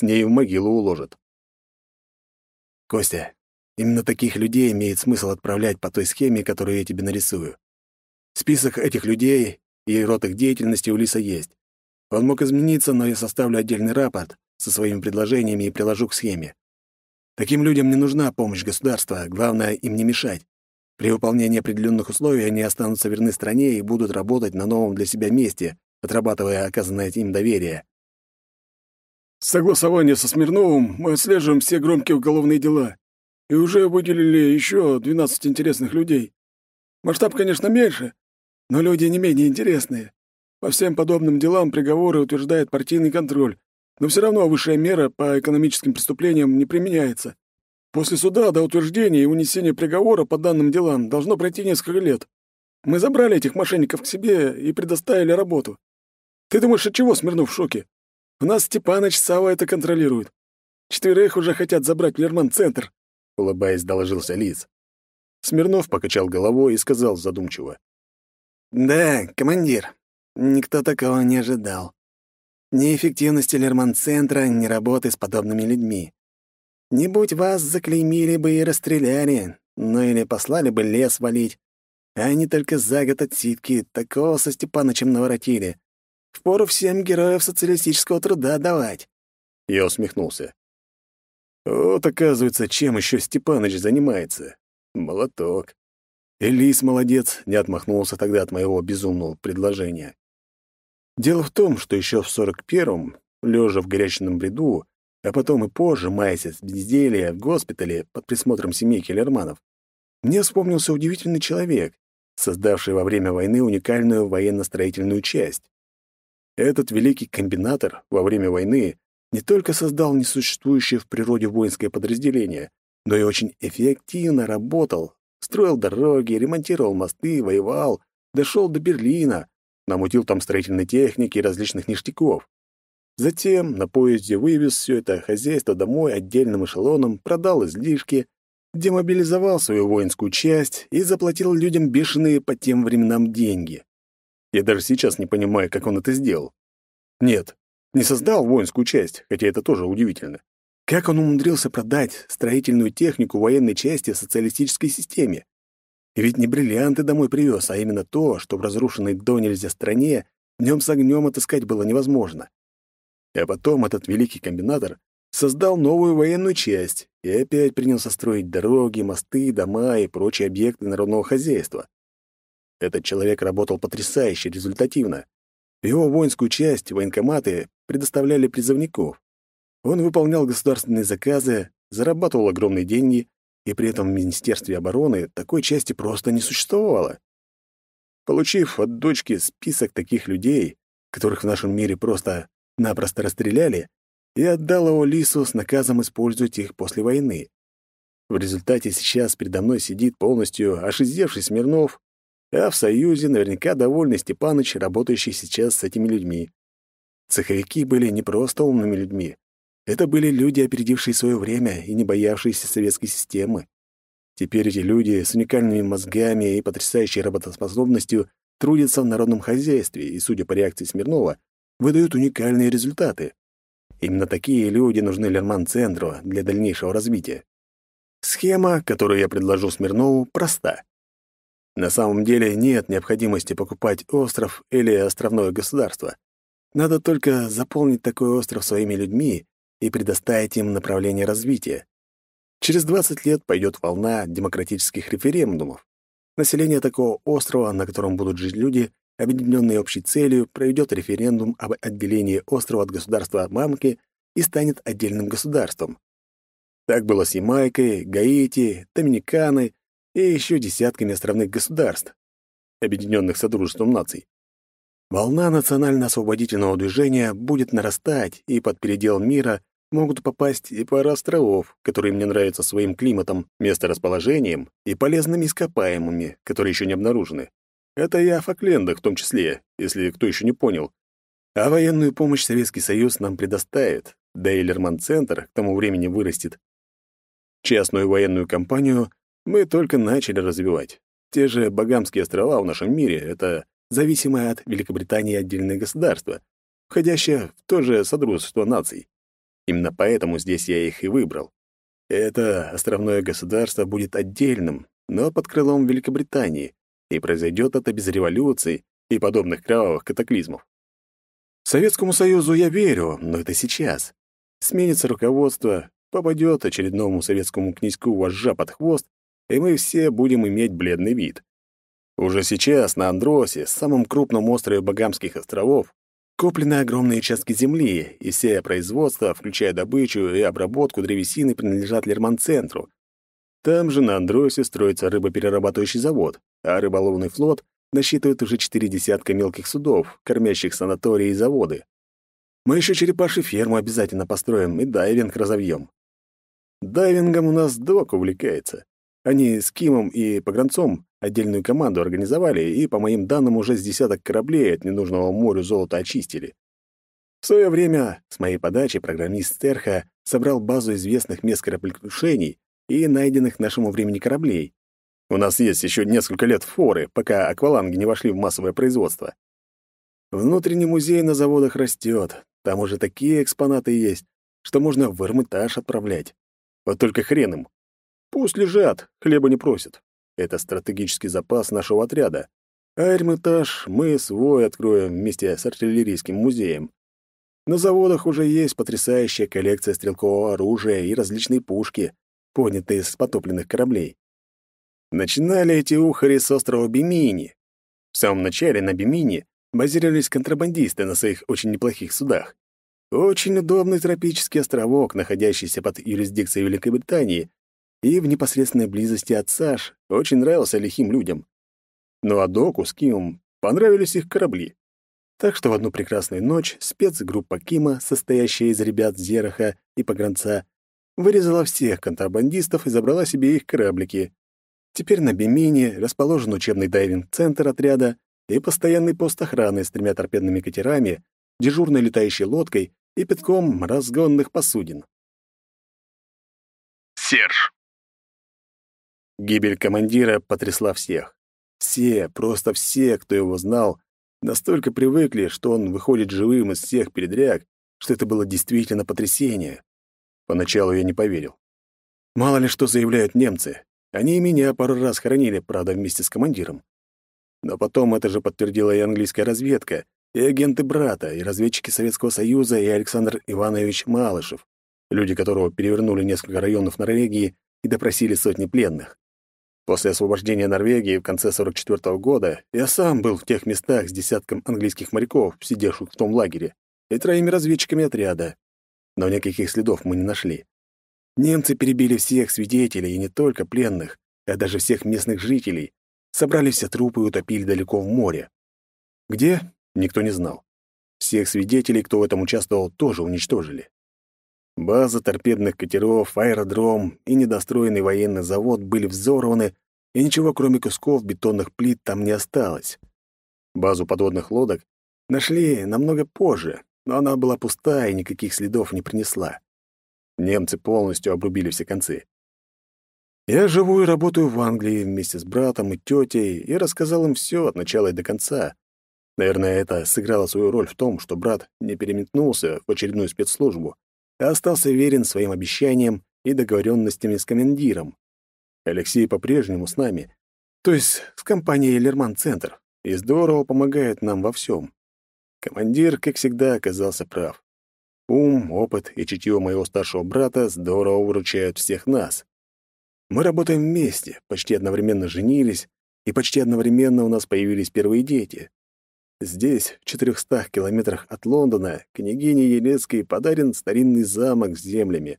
с ней в могилу уложат. Костя, именно таких людей имеет смысл отправлять по той схеме, которую я тебе нарисую. Список этих людей и род их деятельности у Лиса есть. Он мог измениться, но я составлю отдельный рапорт со своими предложениями и приложу к схеме. Таким людям не нужна помощь государства, главное им не мешать. При выполнении определенных условий они останутся верны стране и будут работать на новом для себя месте, отрабатывая оказанное им доверие. Согласование со Смирновым мы отслеживаем все громкие уголовные дела и уже выделили еще 12 интересных людей. Масштаб, конечно, меньше, но люди не менее интересные. По всем подобным делам приговоры утверждает партийный контроль, но все равно высшая мера по экономическим преступлениям не применяется. После суда до утверждения и унесения приговора по данным делам должно пройти несколько лет. Мы забрали этих мошенников к себе и предоставили работу. Ты думаешь, от чего Смирнов в шоке? У нас Степаныч Сава это контролирует. Четверых уже хотят забрать в Лерман-центр», — улыбаясь, доложился Лиз. Смирнов покачал головой и сказал задумчиво. «Да, командир, никто такого не ожидал. Ни эффективности Лерман-центра, ни работы с подобными людьми. Не будь вас, заклеймили бы и расстреляли, ну или послали бы лес валить. А они только за год отсидки такого со Степанычем наворотили. Впору всем героев социалистического труда давать. Я усмехнулся. Вот, оказывается, чем еще Степаныч занимается. Молоток. Элис молодец, не отмахнулся тогда от моего безумного предложения. Дело в том, что еще в сорок первом, лежа в горячном бреду, а потом и позже, маясь от безделия в госпитале под присмотром семейки Лерманов, мне вспомнился удивительный человек, создавший во время войны уникальную военно-строительную часть. Этот великий комбинатор во время войны не только создал несуществующее в природе воинское подразделение, но и очень эффективно работал, строил дороги, ремонтировал мосты, воевал, дошел до Берлина, намутил там строительной техники и различных ништяков. Затем на поезде вывез все это хозяйство домой отдельным эшелоном, продал излишки, демобилизовал свою воинскую часть и заплатил людям бешеные по тем временам деньги. Я даже сейчас не понимаю, как он это сделал. Нет, не создал воинскую часть, хотя это тоже удивительно. Как он умудрился продать строительную технику военной части в социалистической системе? И ведь не бриллианты домой привез, а именно то, что в разрушенной до нельзя стране днем с огнем отыскать было невозможно. А потом этот великий комбинатор создал новую военную часть и опять принялся строить дороги, мосты, дома и прочие объекты народного хозяйства. Этот человек работал потрясающе результативно. Его воинскую часть военкоматы предоставляли призывников. Он выполнял государственные заказы, зарабатывал огромные деньги, и при этом в Министерстве обороны такой части просто не существовало. Получив от дочки список таких людей, которых в нашем мире просто напросто расстреляли, и отдал его Лису с наказом использовать их после войны. В результате сейчас передо мной сидит полностью ошиздевший Смирнов, а в Союзе наверняка довольный Степаныч, работающий сейчас с этими людьми. Цеховики были не просто умными людьми. Это были люди, опередившие свое время и не боявшиеся советской системы. Теперь эти люди с уникальными мозгами и потрясающей работоспособностью трудятся в народном хозяйстве и, судя по реакции Смирнова, выдают уникальные результаты. Именно такие люди нужны Лерман-центру для дальнейшего развития. Схема, которую я предложу Смирнову, проста. На самом деле нет необходимости покупать остров или островное государство. Надо только заполнить такой остров своими людьми и предоставить им направление развития. Через 20 лет пойдет волна демократических референдумов. Население такого острова, на котором будут жить люди, объединенный общей целью, проведет референдум об отделении острова от государства мамки и станет отдельным государством. Так было с Ямайкой, Гаити, Доминиканой и еще десятками островных государств, объединенных Содружеством наций. Волна национально-освободительного движения будет нарастать, и под передел мира могут попасть и пара островов, которые мне нравятся своим климатом, месторасположением и полезными ископаемыми, которые еще не обнаружены. Это и о Фоклендах в том числе, если кто еще не понял. А военную помощь Советский Союз нам предоставит, да и Лерман-центр к тому времени вырастет. Частную военную компанию мы только начали развивать. Те же Багамские острова в нашем мире — это зависимое от Великобритании отдельное государство, входящее в то же Содружество наций. Именно поэтому здесь я их и выбрал. Это островное государство будет отдельным, но под крылом Великобритании, и произойдет это без революций и подобных кровавых катаклизмов. Советскому Союзу я верю, но это сейчас. Сменится руководство, попадет очередному советскому князьку вожжа под хвост, и мы все будем иметь бледный вид. Уже сейчас на Андросе, самом крупном острове Багамских островов, куплены огромные участки земли, и все производства, включая добычу и обработку древесины, принадлежат Лерман-центру. Там же на Андросе строится рыбоперерабатывающий завод, а рыболовный флот насчитывает уже четыре десятка мелких судов, кормящих санатории и заводы. Мы еще черепашью ферму обязательно построим и дайвинг разовьем. Дайвингом у нас док увлекается. Они с Кимом и Погранцом отдельную команду организовали и, по моим данным, уже с десяток кораблей от ненужного морю золота очистили. В свое время с моей подачи программист Стерха собрал базу известных мест кораблекрушений и найденных нашему времени кораблей. У нас есть еще несколько лет форы, пока акваланги не вошли в массовое производство. Внутренний музей на заводах растет, там уже такие экспонаты есть, что можно в Эрмитаж отправлять. Вот только хрен им. Пусть лежат, хлеба не просят. Это стратегический запас нашего отряда. А Эрмитаж мы свой откроем вместе с артиллерийским музеем. На заводах уже есть потрясающая коллекция стрелкового оружия и различные пушки, поднятые с потопленных кораблей. Начинали эти ухари с острова Бимини. В самом начале на Бимини базировались контрабандисты на своих очень неплохих судах. Очень удобный тропический островок, находящийся под юрисдикцией Великобритании и в непосредственной близости от Саш, очень нравился лихим людям. Но Адоку с Кимом понравились их корабли. Так что в одну прекрасную ночь спецгруппа Кима, состоящая из ребят Зераха и Погранца, вырезала всех контрабандистов и забрала себе их кораблики. Теперь на Бемине расположен учебный дайвинг-центр отряда и постоянный пост охраны с тремя торпедными катерами, дежурной летающей лодкой и пятком разгонных посудин. Серж. Гибель командира потрясла всех. Все, просто все, кто его знал, настолько привыкли, что он выходит живым из всех передряг, что это было действительно потрясение. Поначалу я не поверил. Мало ли что заявляют немцы. Они и меня пару раз хоронили, правда, вместе с командиром. Но потом это же подтвердила и английская разведка, и агенты брата, и разведчики Советского Союза, и Александр Иванович Малышев, люди которого перевернули несколько районов Норвегии и допросили сотни пленных. После освобождения Норвегии в конце 44 -го года я сам был в тех местах с десятком английских моряков, сидевших в том лагере, и троими разведчиками отряда. Но никаких следов мы не нашли. Немцы перебили всех свидетелей, и не только пленных, а даже всех местных жителей, собрали все трупы и утопили далеко в море. Где? Никто не знал. Всех свидетелей, кто в этом участвовал, тоже уничтожили. База торпедных катеров, аэродром и недостроенный военный завод были взорваны, и ничего, кроме кусков бетонных плит, там не осталось. Базу подводных лодок нашли намного позже, но она была пустая и никаких следов не принесла. Немцы полностью обрубили все концы. Я живу и работаю в Англии вместе с братом и тетей и рассказал им все от начала и до конца, Наверное, это сыграло свою роль в том, что брат не переметнулся в очередную спецслужбу, а остался верен своим обещаниям и договоренностями с командиром. Алексей по-прежнему с нами, то есть с компанией «Лерман-центр», и здорово помогает нам во всем. Командир, как всегда, оказался прав. Ум, опыт и чутье моего старшего брата здорово выручают всех нас. Мы работаем вместе, почти одновременно женились, и почти одновременно у нас появились первые дети. Здесь, в 400 километрах от Лондона, княгине Елецкой подарен старинный замок с землями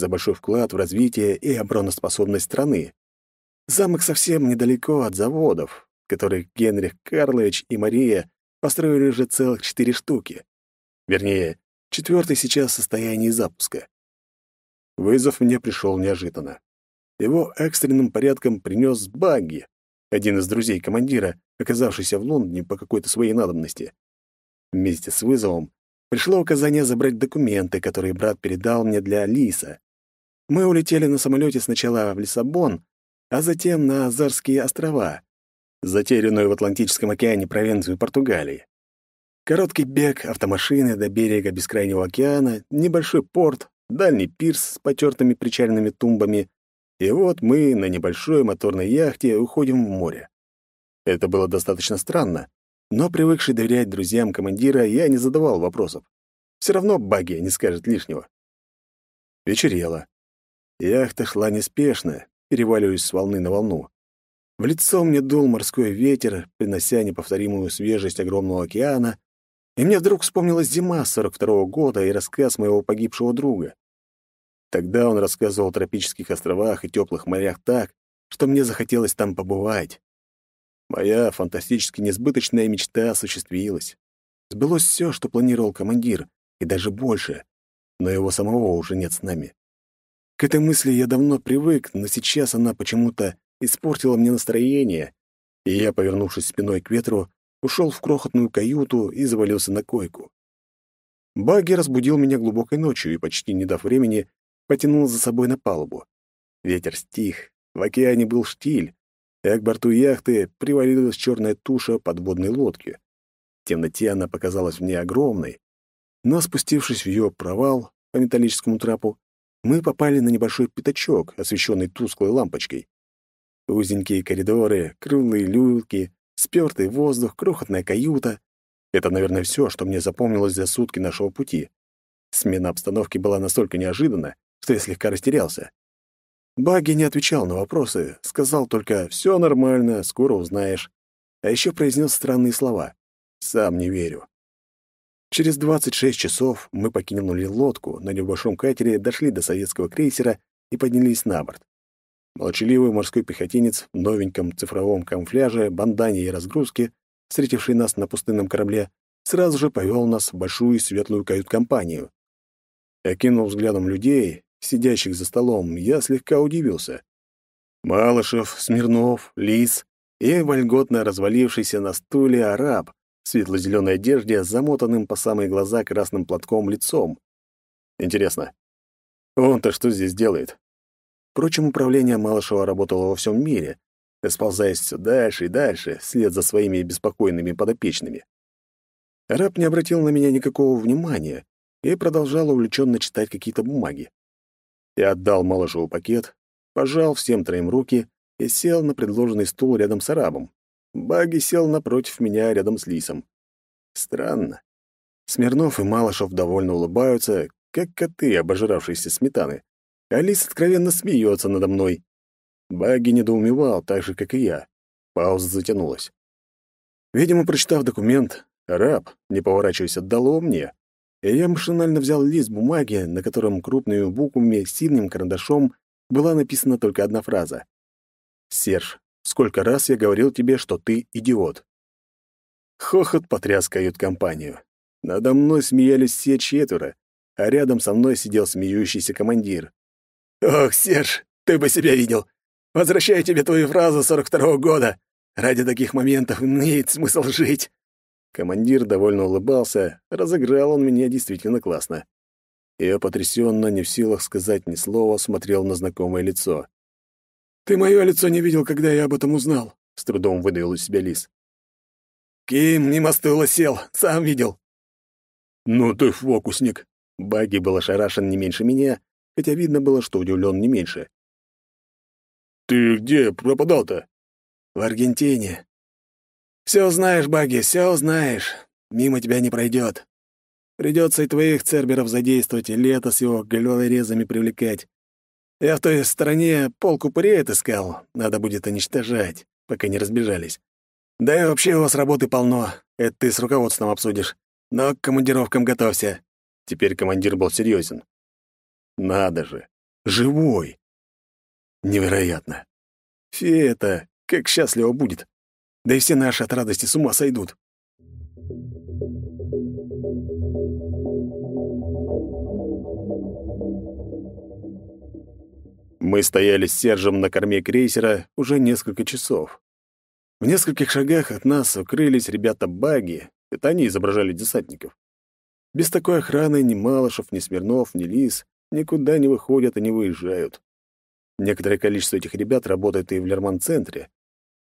за большой вклад в развитие и обороноспособность страны. Замок совсем недалеко от заводов, которых Генрих Карлович и Мария построили уже целых четыре штуки. Вернее, четвертый сейчас в состоянии запуска. Вызов мне пришел неожиданно. Его экстренным порядком принес Багги, один из друзей командира, оказавшийся в Лондоне по какой-то своей надобности. Вместе с вызовом пришло указание забрать документы, которые брат передал мне для Лиса. Мы улетели на самолете сначала в Лиссабон, а затем на Азорские острова, затерянную в Атлантическом океане провинцию Португалии. Короткий бег автомашины до берега бескрайнего океана, небольшой порт, дальний пирс с потертыми причальными тумбами. И вот мы на небольшой моторной яхте уходим в море. Это было достаточно странно, но привыкший доверять друзьям командира, я не задавал вопросов. Все равно баги не скажет лишнего. Вечерело. Яхта шла неспешно, переваливаясь с волны на волну. В лицо мне дул морской ветер, принося неповторимую свежесть огромного океана, и мне вдруг вспомнилась зима 42-го года и рассказ моего погибшего друга. Тогда он рассказывал о тропических островах и теплых морях так, что мне захотелось там побывать. Моя фантастически несбыточная мечта осуществилась. Сбылось все, что планировал командир, и даже больше, но его самого уже нет с нами. К этой мысли я давно привык, но сейчас она почему-то испортила мне настроение, и я, повернувшись спиной к ветру, ушел в крохотную каюту и завалился на койку. Багги разбудил меня глубокой ночью и, почти не дав времени, потянул за собой на палубу. Ветер стих, в океане был штиль, а к борту яхты привалилась черная туша подводной лодки. В темноте она показалась мне огромной, но спустившись в ее провал по металлическому трапу, мы попали на небольшой пятачок, освещенный тусклой лампочкой. Узенькие коридоры, круглые люльки, спёртый воздух, крохотная каюта. Это, наверное, все, что мне запомнилось за сутки нашего пути. Смена обстановки была настолько неожиданна, что я слегка растерялся. Багги не отвечал на вопросы, сказал только «все нормально, скоро узнаешь». А еще произнес странные слова. «Сам не верю». Через 26 часов мы покинули лодку, на небольшом катере дошли до советского крейсера и поднялись на борт. Молчаливый морской пехотинец в новеньком цифровом камуфляже, бандане и разгрузке, встретивший нас на пустынном корабле, сразу же повел нас в большую светлую кают-компанию. Окинув взглядом людей, сидящих за столом, я слегка удивился. Малышев, Смирнов, Лис и вольготно развалившийся на стуле араб, светло-зеленой одежде с замотанным по самые глаза красным платком лицом. Интересно, он-то что здесь делает? Впрочем, управление Малышева работало во всем мире, расползаясь все дальше и дальше, вслед за своими беспокойными подопечными. Раб не обратил на меня никакого внимания и продолжал увлеченно читать какие-то бумаги. Я отдал Малышеву пакет, пожал всем троим руки и сел на предложенный стул рядом с арабом. Баги сел напротив меня рядом с Лисом. Странно. Смирнов и Малышев довольно улыбаются, как коты, обожравшиеся сметаны. Алис откровенно смеется надо мной. Баги недоумевал, так же, как и я. Пауза затянулась. Видимо, прочитав документ, раб, не поворачиваясь, отдал мне, и я машинально взял лист бумаги, на котором крупными буквами синим карандашом была написана только одна фраза. «Серж, Сколько раз я говорил тебе, что ты идиот?» Хохот потряс кают-компанию. Надо мной смеялись все четверо, а рядом со мной сидел смеющийся командир. «Ох, Серж, ты бы себя видел! Возвращаю тебе твою фразу сорок второго года! Ради таких моментов имеет смысл жить!» Командир довольно улыбался, разыграл он меня действительно классно. Я потрясенно, не в силах сказать ни слова, смотрел на знакомое лицо. «Ты мое лицо не видел, когда я об этом узнал», — с трудом выдавил из себя лис. «Ким мимо стула сел, сам видел». «Ну ты фокусник!» Баги был ошарашен не меньше меня, хотя видно было, что удивлен не меньше. «Ты где пропадал-то?» «В Аргентине». «Все узнаешь, Баги, все узнаешь. Мимо тебя не пройдет. Придется и твоих церберов задействовать, и лето с его головорезами привлекать. Я в той стороне полку пырей отыскал. Надо будет уничтожать, пока не разбежались. Да и вообще у вас работы полно. Это ты с руководством обсудишь. Но к командировкам готовься». Теперь командир был серьезен. «Надо же! Живой!» «Невероятно! Фея-то как счастливо будет! Да и все наши от радости с ума сойдут!» Мы стояли с Сержем на корме крейсера уже несколько часов. В нескольких шагах от нас укрылись ребята-баги, это они изображали десантников. Без такой охраны ни Малышев, ни Смирнов, ни Лис никуда не выходят и не выезжают. Некоторое количество этих ребят работает и в Лерман-центре.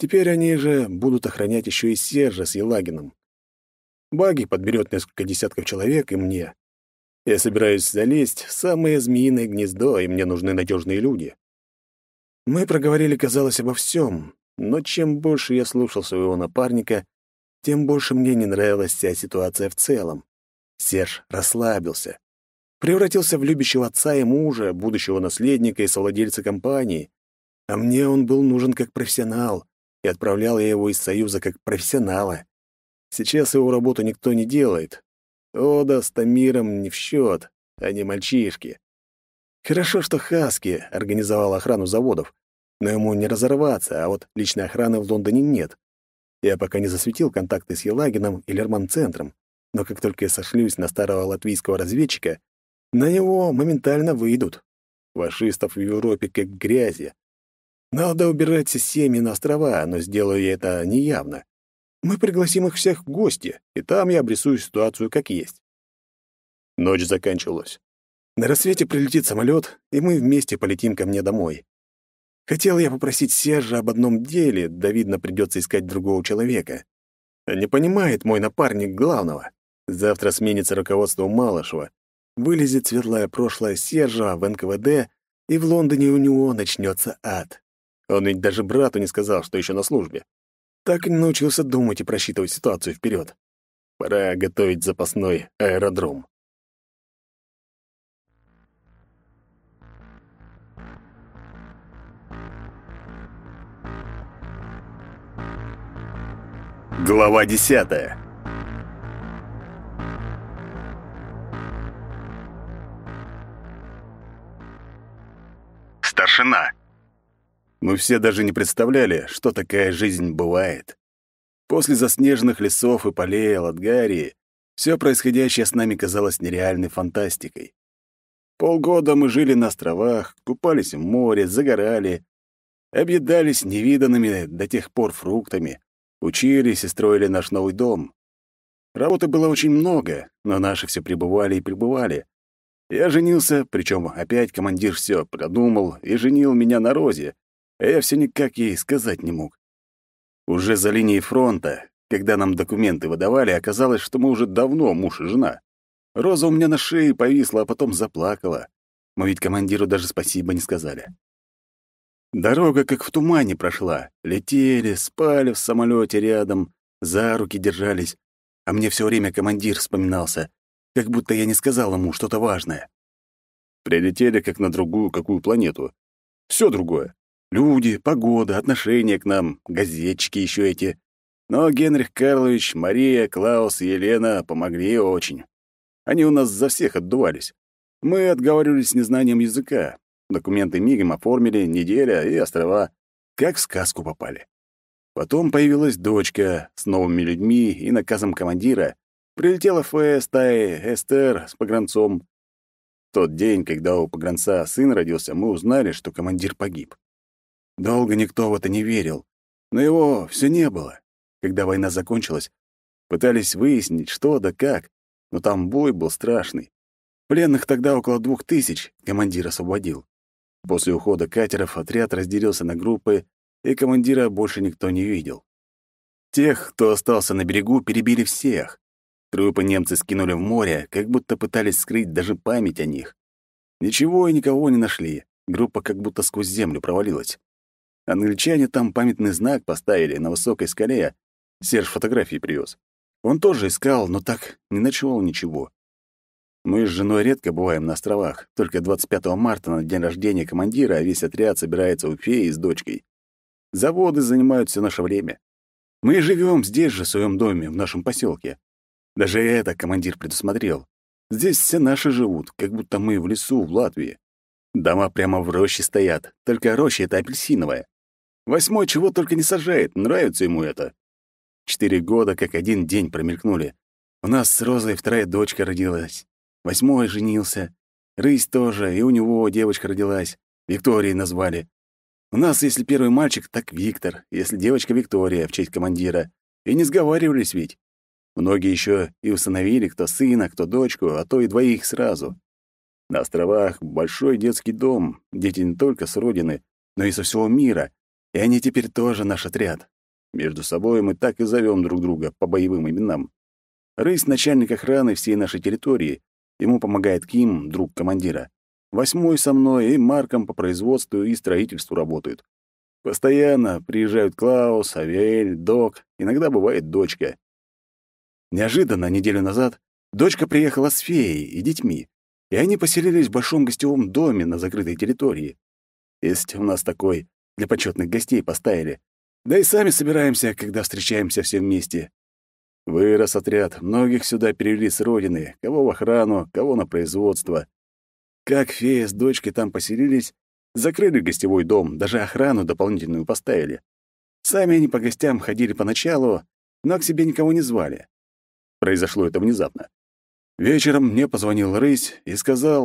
Теперь они же будут охранять еще и Сержа с Елагином. Баги подберет несколько десятков человек и мне. Я собираюсь залезть в самое змеиное гнездо, и мне нужны надежные люди. Мы проговорили, казалось, обо всем, но чем больше я слушал своего напарника, тем больше мне не нравилась вся ситуация в целом. Серж расслабился. Превратился в любящего отца и мужа, будущего наследника и совладельца компании. А мне он был нужен как профессионал, и отправлял я его из Союза как профессионала. Сейчас его работу никто не делает. Ода с Тамиром не в счет, они мальчишки. Хорошо, что Хаски организовал охрану заводов, но ему не разорваться, а вот личной охраны в Лондоне нет. Я пока не засветил контакты с Елагином и Лерман-центром, но как только я сошлюсь на старого латвийского разведчика, на него моментально выйдут. Фашистов в Европе как грязи. Надо убирать семьи на острова, но сделаю я это неявно. Мы пригласим их всех в гости, и там я обрисую ситуацию как есть. Ночь заканчивалась. На рассвете прилетит самолет, и мы вместе полетим ко мне домой. Хотел я попросить Сержа об одном деле, да, видно, придется искать другого человека. Не понимает мой напарник главного. Завтра сменится руководство Малышева. Вылезет светлое прошлое Сержа в НКВД, и в Лондоне у него начнется ад. Он ведь даже брату не сказал, что еще на службе. Так научился думать и просчитывать ситуацию вперед. Пора готовить запасной аэродром. Глава десятая. Старшина. Мы все даже не представляли, что такая жизнь бывает. После заснеженных лесов и полей Аладгарии все происходящее с нами казалось нереальной фантастикой. Полгода мы жили на островах, купались в море, загорали, объедались невиданными до тех пор фруктами, учились и строили наш новый дом. Работы было очень много, но наши все пребывали и пребывали. Я женился, причем опять командир все продумал и женил меня на Розе, а я все никак ей сказать не мог. Уже за линией фронта, когда нам документы выдавали, оказалось, что мы уже давно муж и жена. Роза у меня на шее повисла, а потом заплакала. Мы ведь командиру даже спасибо не сказали. Дорога как в тумане прошла. Летели, спали в самолете рядом, за руки держались. А мне все время командир вспоминался, как будто я не сказал ему что-то важное. Прилетели как на другую какую планету. Все другое. Люди, погода, отношения к нам, газетчики еще эти. Но Генрих Карлович, Мария, Клаус и Елена помогли очень. Они у нас за всех отдувались. Мы отговаривались незнанием языка. Документы мигом оформили, неделя и острова. Как в сказку попали. Потом появилась дочка с новыми людьми и наказом командира. Прилетела ФС стаи Эстер с погранцом. В тот день, когда у погранца сын родился, мы узнали, что командир погиб. Долго никто в это не верил, но его все не было. Когда война закончилась, пытались выяснить, что да как, но там бой был страшный. Пленных тогда около двух тысяч командир освободил. После ухода катеров отряд разделился на группы, и командира больше никто не видел. Тех, кто остался на берегу, перебили всех. Трупы немцы скинули в море, как будто пытались скрыть даже память о них. Ничего и никого не нашли. Группа как будто сквозь землю провалилась. Англичане там памятный знак поставили на высокой скале. Серж фотографии привез. Он тоже искал, но так не ночевал ничего. Мы с женой редко бываем на островах. Только 25 марта на день рождения командира весь отряд собирается у феи с дочкой. Заводы занимают все наше время. Мы живем здесь же, в своем доме, в нашем поселке. Даже это командир предусмотрел. Здесь все наши живут, как будто мы в лесу в Латвии. Дома прямо в роще стоят, только роща — это апельсиновая. Восьмой чего только не сажает, нравится ему это. Четыре года, как один день промелькнули. У нас с Розой вторая дочка родилась. Восьмой женился. Рысь тоже, и у него девочка родилась. Викторией назвали. У нас, если первый мальчик, так Виктор, если девочка Виктория, в честь командира. И не сговаривались ведь. Многие еще и усыновили кто сына, кто дочку, а то и двоих сразу. На островах большой детский дом, дети не только с родины, но и со всего мира, и они теперь тоже наш отряд. Между собой мы так и зовем друг друга по боевым именам. Рысь — начальник охраны всей нашей территории. Ему помогает Ким, друг командира. Восьмой со мной и Марком по производству и строительству работают. Постоянно приезжают Клаус, Авель, Док, иногда бывает дочка. Неожиданно, неделю назад, дочка приехала с феей и детьми, и они поселились в большом гостевом доме на закрытой территории. Есть у нас такой, для почетных гостей поставили. Да и сами собираемся, когда встречаемся все вместе. Вырос отряд, многих сюда перевели с родины, кого в охрану, кого на производство. Как фея с дочкой там поселились, закрыли гостевой дом, даже охрану дополнительную поставили. Сами они по гостям ходили поначалу, но к себе никого не звали. Произошло это внезапно. Вечером мне позвонил Рысь и сказал,